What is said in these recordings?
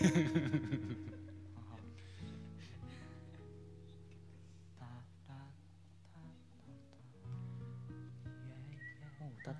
もう歌っ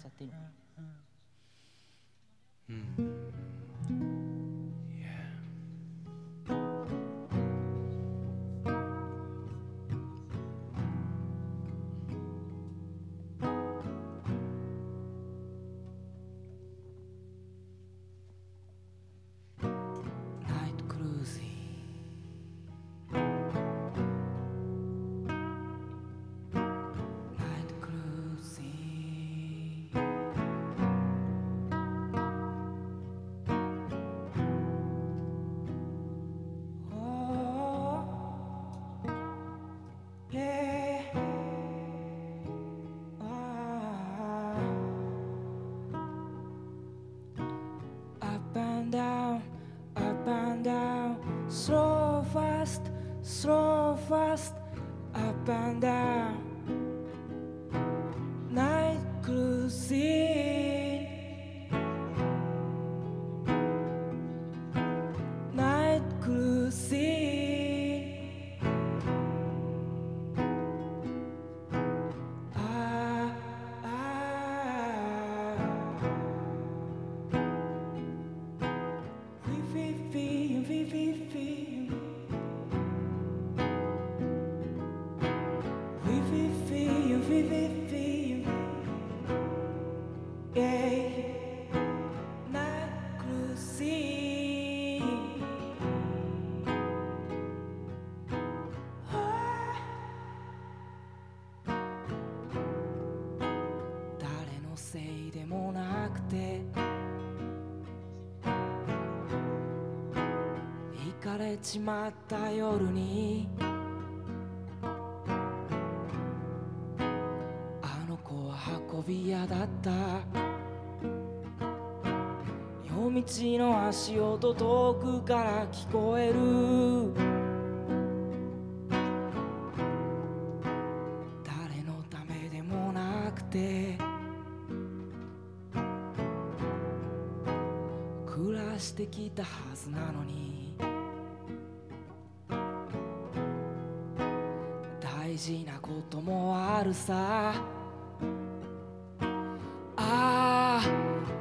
せいでもなくて行かれちまった夜に。あの子は運び屋だった。夜道の足音遠くから聞こえる。誰のためでもなくて。暮らしてきたはずなのに。大事なこともあるさああ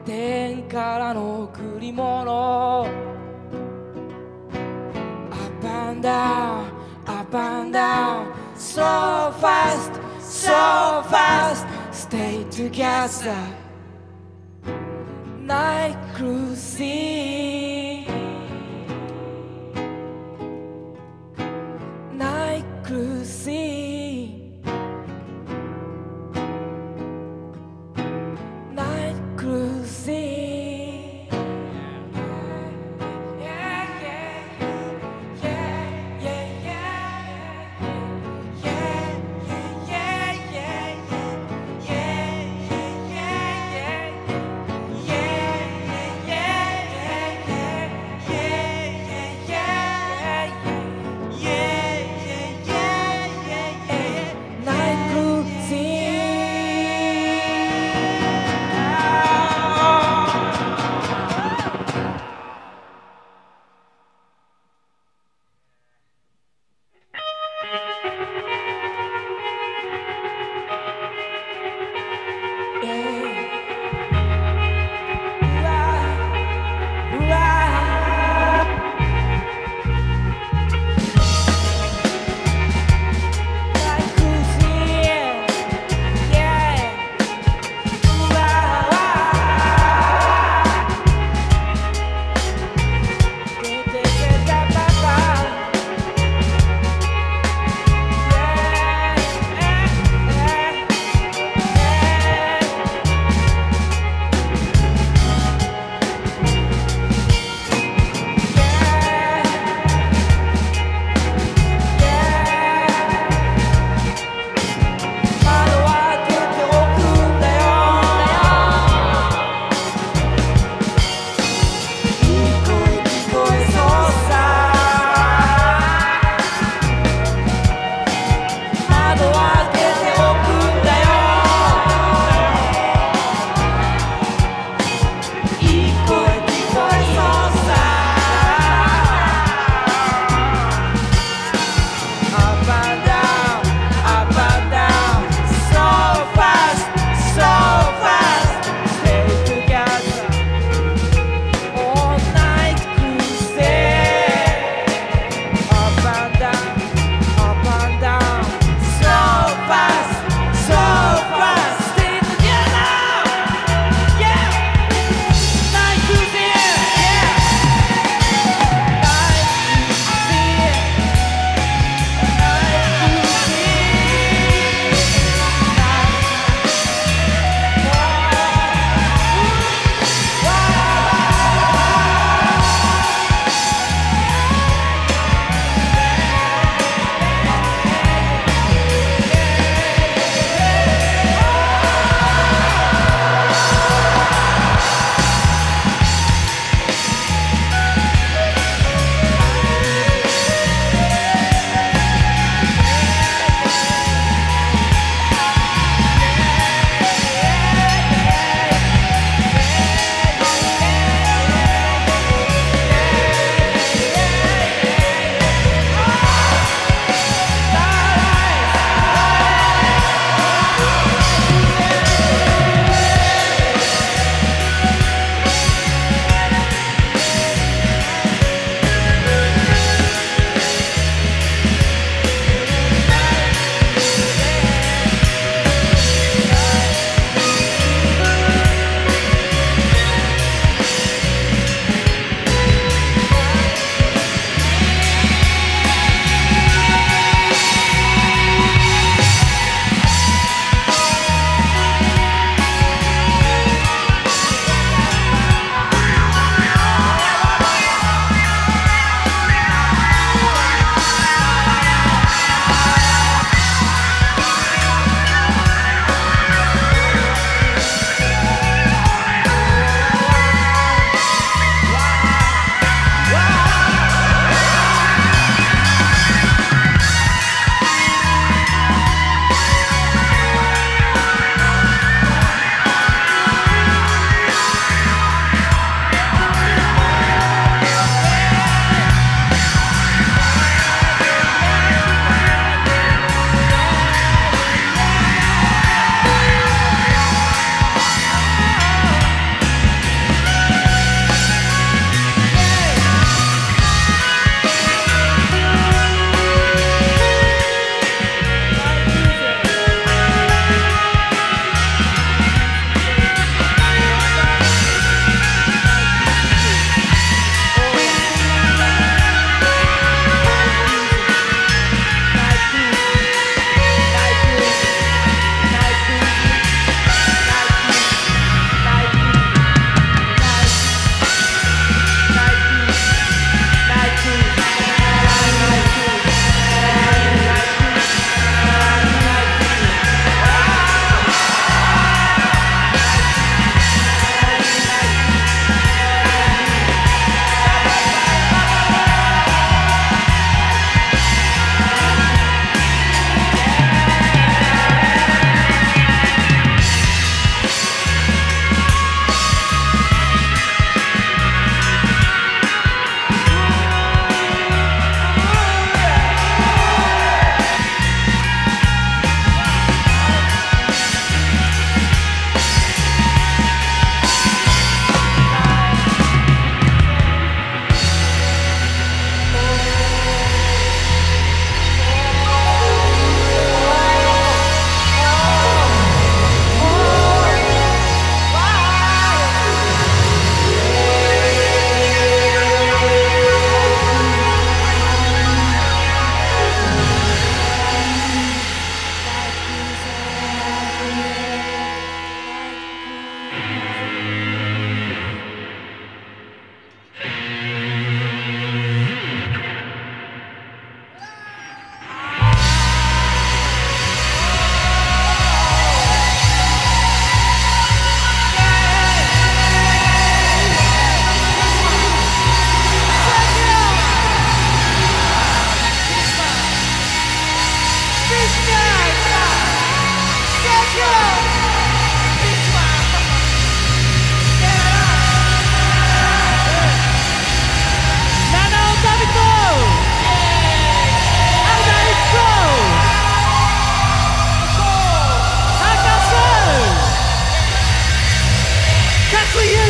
天からの贈り物 Up and down, up and down So fast, so fast Stay together Night cruising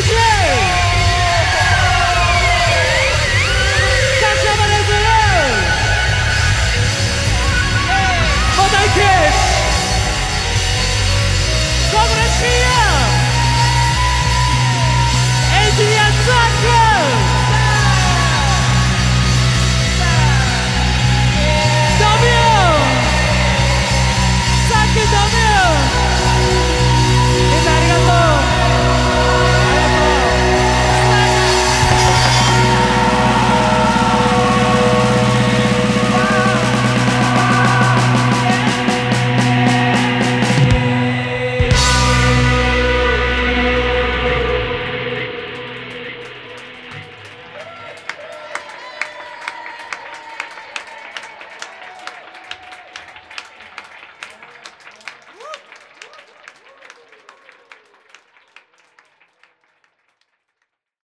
Yeah!